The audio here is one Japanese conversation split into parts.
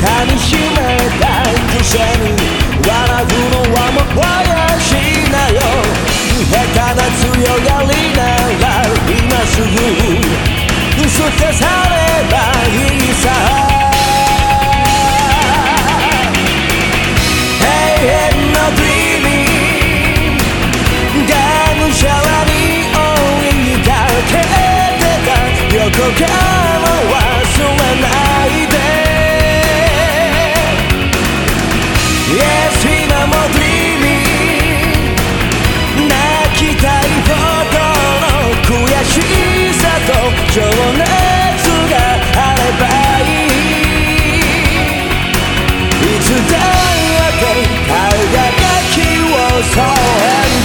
噛みしめたくせに笑うのはもうしなよ。下手な強がりなら今すぐ捨てさればいいさ。永遠の Dreaming がむしゃらに追いかけてた。横から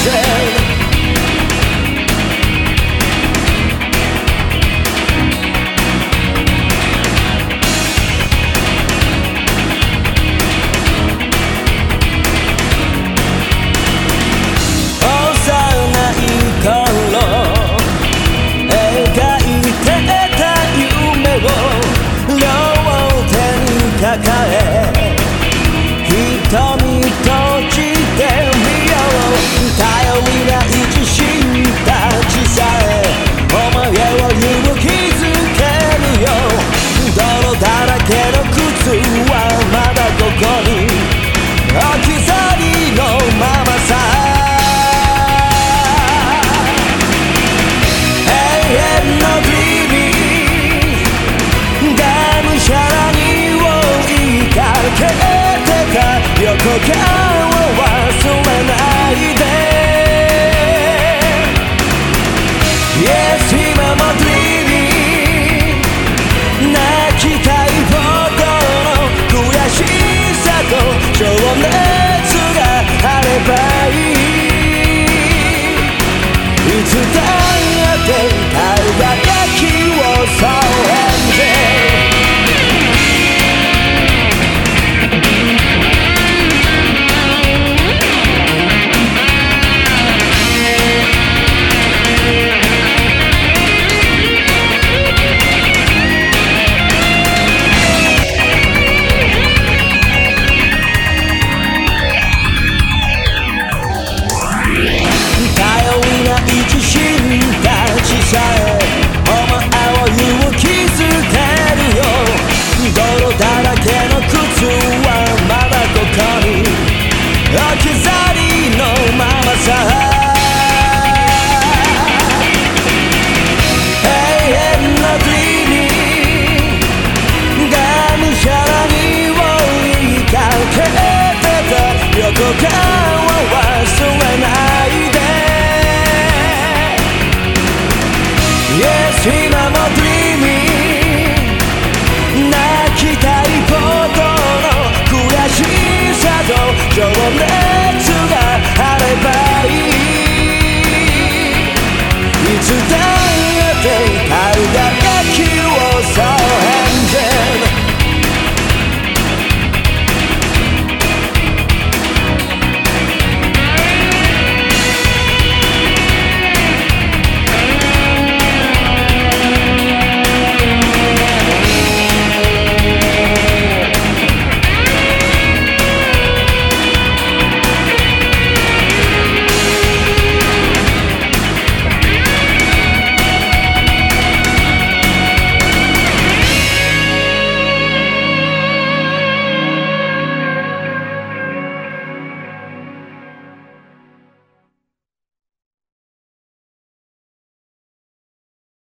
Yeah. がん」